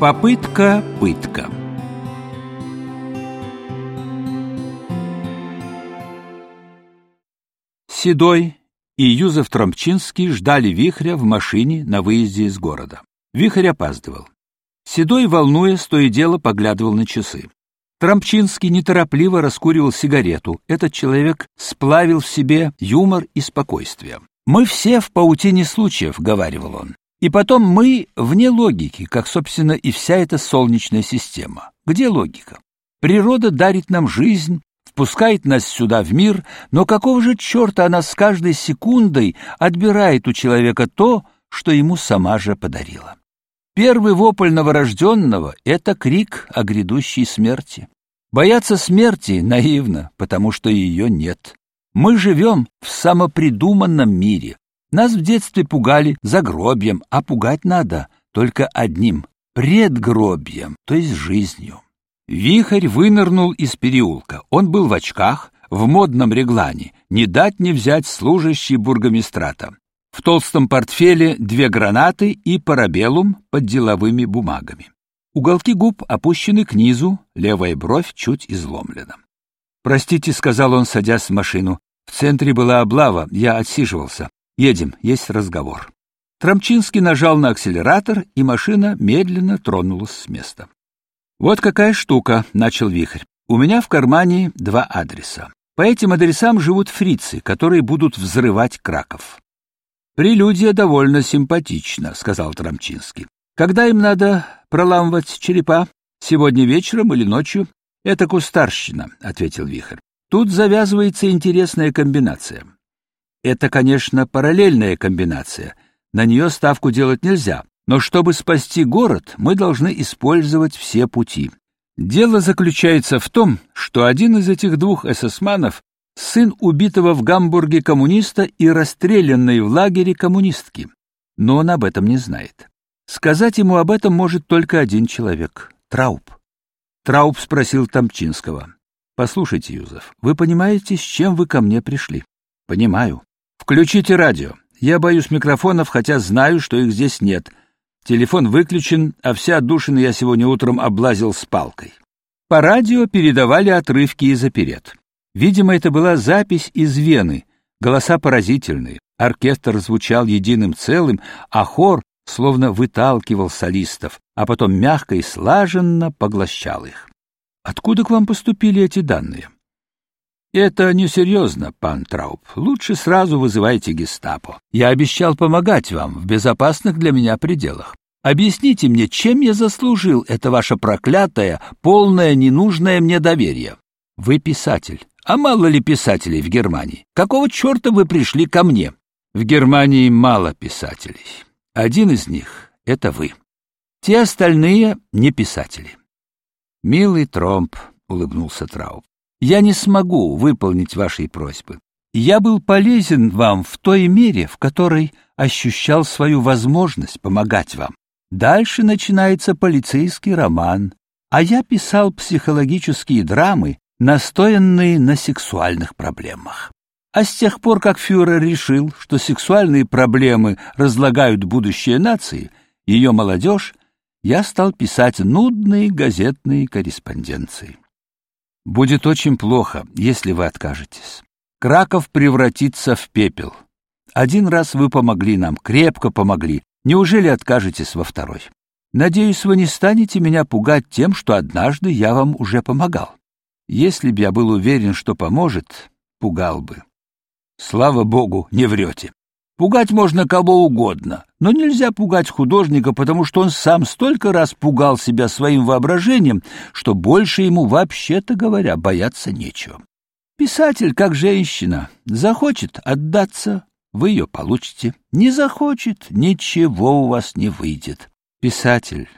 Попытка-пытка Седой и Юзеф Тромчинский ждали Вихря в машине на выезде из города. Вихрь опаздывал. Седой, волнуясь, то и дело поглядывал на часы. Трампчинский неторопливо раскуривал сигарету. Этот человек сплавил в себе юмор и спокойствие. «Мы все в паутине случаев», — говаривал он. «И потом мы вне логики, как, собственно, и вся эта солнечная система. Где логика? Природа дарит нам жизнь, впускает нас сюда в мир, но какого же черта она с каждой секундой отбирает у человека то, что ему сама же подарила?» Первый вопль новорожденного — это крик о грядущей смерти. Бояться смерти наивно, потому что ее нет. Мы живем в самопридуманном мире. Нас в детстве пугали загробьем, а пугать надо только одним — предгробьем, то есть жизнью. Вихрь вынырнул из переулка. Он был в очках, в модном реглане, не дать не взять служащий бургомистрата. В толстом портфеле две гранаты и парабеллум под деловыми бумагами. Уголки губ опущены к низу, левая бровь чуть изломлена. «Простите», — сказал он, садясь в машину. «В центре была облава, я отсиживался. Едем, есть разговор». Трамчинский нажал на акселератор, и машина медленно тронулась с места. «Вот какая штука», — начал Вихрь. «У меня в кармане два адреса. По этим адресам живут фрицы, которые будут взрывать Краков. Прелюдия довольно симпатична, сказал Трамчинский. Когда им надо проламывать черепа? Сегодня вечером или ночью? Это кустарщина, ответил Вихрь. Тут завязывается интересная комбинация. Это, конечно, параллельная комбинация. На нее ставку делать нельзя. Но чтобы спасти город, мы должны использовать все пути. Дело заключается в том, что один из этих двух эсэсманов сын убитого в Гамбурге коммуниста и расстрелянной в лагере коммунистки. Но он об этом не знает. Сказать ему об этом может только один человек — Трауб. Трауб спросил Тамчинского. «Послушайте, Юзеф, вы понимаете, с чем вы ко мне пришли?» «Понимаю. Включите радио. Я боюсь микрофонов, хотя знаю, что их здесь нет. Телефон выключен, а вся отдушина я сегодня утром облазил с палкой». По радио передавали отрывки из оперет. Видимо, это была запись из Вены. Голоса поразительные. Оркестр звучал единым целым, а хор словно выталкивал солистов, а потом мягко и слаженно поглощал их. Откуда к вам поступили эти данные? Это несерьезно, пан Трауб. Лучше сразу вызывайте гестапо. Я обещал помогать вам в безопасных для меня пределах. Объясните мне, чем я заслужил это ваше проклятое, полное ненужное мне доверие? Вы писатель. А мало ли писателей в Германии? Какого черта вы пришли ко мне? В Германии мало писателей. Один из них — это вы. Те остальные — не писатели. Милый Тромп, — улыбнулся Трауб, — я не смогу выполнить вашей просьбы. Я был полезен вам в той мере, в которой ощущал свою возможность помогать вам. Дальше начинается полицейский роман, а я писал психологические драмы, настоянные на сексуальных проблемах. А с тех пор, как фюрер решил, что сексуальные проблемы разлагают будущее нации, ее молодежь, я стал писать нудные газетные корреспонденции. Будет очень плохо, если вы откажетесь. Краков превратится в пепел. Один раз вы помогли нам, крепко помогли. Неужели откажетесь во второй? Надеюсь, вы не станете меня пугать тем, что однажды я вам уже помогал. Если б я был уверен, что поможет, пугал бы. Слава богу, не врете. Пугать можно кого угодно, но нельзя пугать художника, потому что он сам столько раз пугал себя своим воображением, что больше ему, вообще-то говоря, бояться нечего. Писатель, как женщина, захочет отдаться, вы ее получите. Не захочет, ничего у вас не выйдет. Писатель,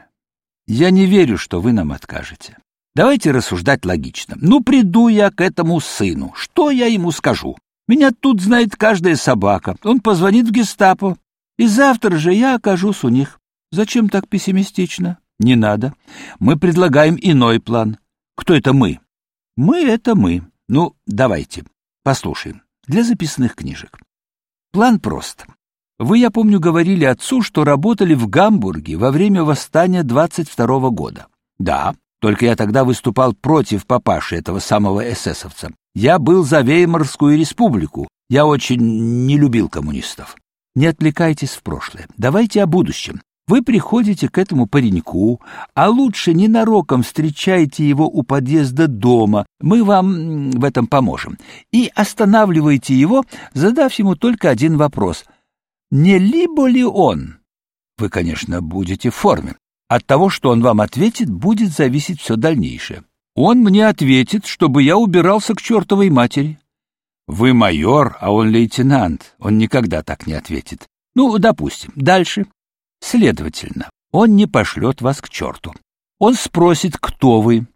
я не верю, что вы нам откажете. Давайте рассуждать логично. Ну, приду я к этому сыну. Что я ему скажу? Меня тут знает каждая собака. Он позвонит в гестапо. И завтра же я окажусь у них. Зачем так пессимистично? Не надо. Мы предлагаем иной план. Кто это мы? Мы — это мы. Ну, давайте, послушаем. Для записных книжек. План прост. Вы, я помню, говорили отцу, что работали в Гамбурге во время восстания 22 -го года. Да, только я тогда выступал против папаши этого самого эсэсовца. Я был за Веймарскую республику. Я очень не любил коммунистов. Не отвлекайтесь в прошлое. Давайте о будущем. Вы приходите к этому пареньку, а лучше ненароком встречаете его у подъезда дома, мы вам в этом поможем, и останавливаете его, задав ему только один вопрос. Не либо ли он? Вы, конечно, будете в форме. От того, что он вам ответит, будет зависеть все дальнейшее. Он мне ответит, чтобы я убирался к чертовой матери. Вы майор, а он лейтенант. Он никогда так не ответит. Ну, допустим. Дальше. Следовательно, он не пошлет вас к черту. Он спросит, кто вы.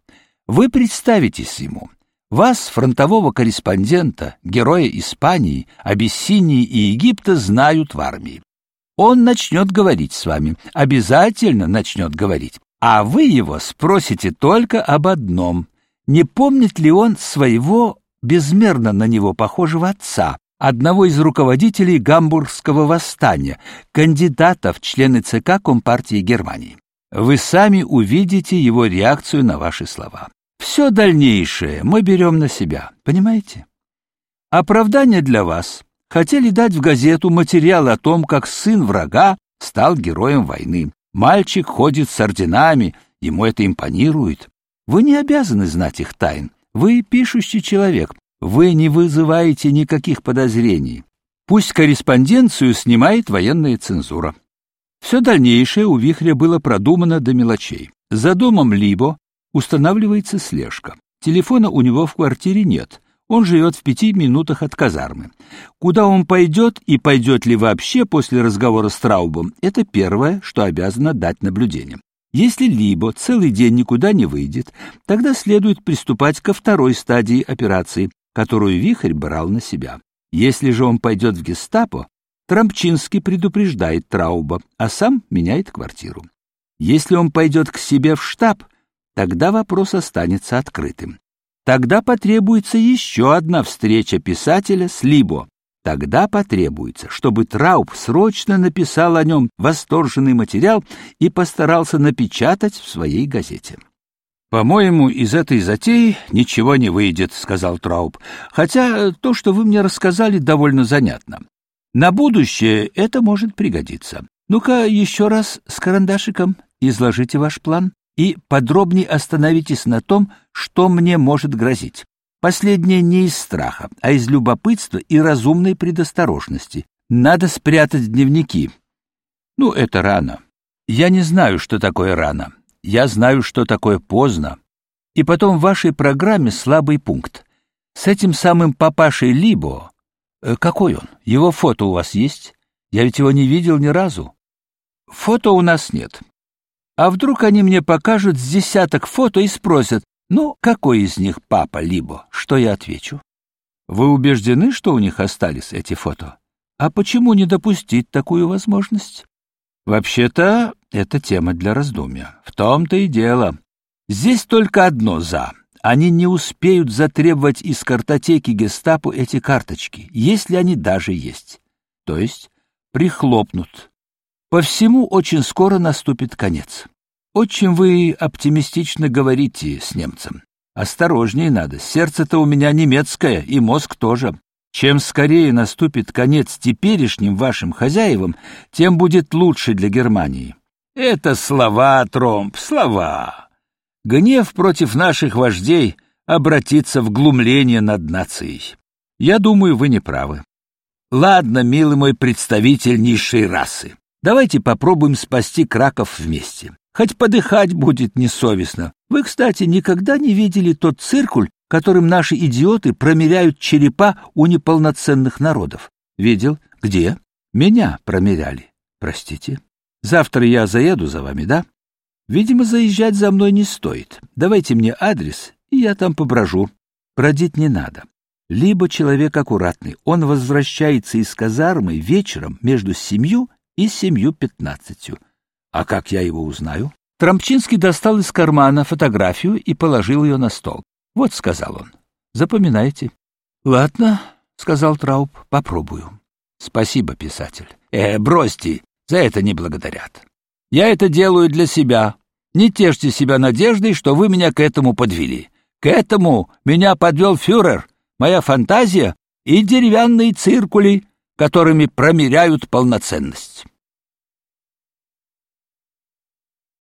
Вы представитесь ему. Вас, фронтового корреспондента, героя Испании, Абиссинии и Египта, знают в армии. Он начнет говорить с вами, обязательно начнет говорить. А вы его спросите только об одном. Не помнит ли он своего безмерно на него похожего отца, одного из руководителей Гамбургского восстания, кандидата в члены ЦК Компартии Германии. Вы сами увидите его реакцию на ваши слова. Все дальнейшее мы берем на себя, понимаете? Оправдание для вас. Хотели дать в газету материал о том, как сын врага стал героем войны. Мальчик ходит с орденами, ему это импонирует. Вы не обязаны знать их тайн. Вы пишущий человек, вы не вызываете никаких подозрений. Пусть корреспонденцию снимает военная цензура. Все дальнейшее у Вихря было продумано до мелочей. За домом Либо устанавливается слежка. Телефона у него в квартире нет. Он живет в пяти минутах от казармы. Куда он пойдет и пойдет ли вообще после разговора с Траубом, это первое, что обязано дать наблюдение. Если Либо целый день никуда не выйдет, тогда следует приступать ко второй стадии операции которую Вихрь брал на себя. Если же он пойдет в гестапо, Трампчинский предупреждает Трауба, а сам меняет квартиру. Если он пойдет к себе в штаб, тогда вопрос останется открытым. Тогда потребуется еще одна встреча писателя с Либо. Тогда потребуется, чтобы Трауб срочно написал о нем восторженный материал и постарался напечатать в своей газете. «По-моему, из этой затеи ничего не выйдет», — сказал Трауб. «Хотя то, что вы мне рассказали, довольно занятно. На будущее это может пригодиться. Ну-ка еще раз с карандашиком изложите ваш план и подробнее остановитесь на том, что мне может грозить. Последнее не из страха, а из любопытства и разумной предосторожности. Надо спрятать дневники. Ну, это рано. Я не знаю, что такое рано. Я знаю, что такое поздно. И потом в вашей программе слабый пункт. С этим самым папашей Либо... Э, какой он? Его фото у вас есть? Я ведь его не видел ни разу. Фото у нас нет. А вдруг они мне покажут с десяток фото и спросят, ну, какой из них папа Либо? Что я отвечу? Вы убеждены, что у них остались эти фото? А почему не допустить такую возможность? Вообще-то, это тема для раздумья. В том-то и дело. Здесь только одно «за». Они не успеют затребовать из картотеки гестапо эти карточки, если они даже есть. То есть прихлопнут. По всему очень скоро наступит конец. Очень вы оптимистично говорите с немцем. Осторожнее надо, сердце-то у меня немецкое, и мозг тоже. Чем скорее наступит конец теперешним вашим хозяевам, тем будет лучше для Германии. Это слова, Тромп, слова. Гнев против наших вождей обратится в глумление над нацией. Я думаю, вы не правы. Ладно, милый мой представитель низшей расы, давайте попробуем спасти Краков вместе. Хоть подыхать будет несовестно. Вы, кстати, никогда не видели тот циркуль, которым наши идиоты промеряют черепа у неполноценных народов. Видел? Где? Меня промеряли. Простите. Завтра я заеду за вами, да? Видимо, заезжать за мной не стоит. Давайте мне адрес, и я там поброжу. Бродить не надо. Либо человек аккуратный, он возвращается из казармы вечером между семью и семью пятнадцатью. А как я его узнаю? Трампчинский достал из кармана фотографию и положил ее на стол. Вот, — сказал он, — запоминайте. — Ладно, — сказал Трауб, — попробую. Спасибо, писатель. Э, бросьте, за это не благодарят. Я это делаю для себя. Не тешьте себя надеждой, что вы меня к этому подвели. К этому меня подвел фюрер, моя фантазия и деревянные циркули, которыми промеряют полноценность.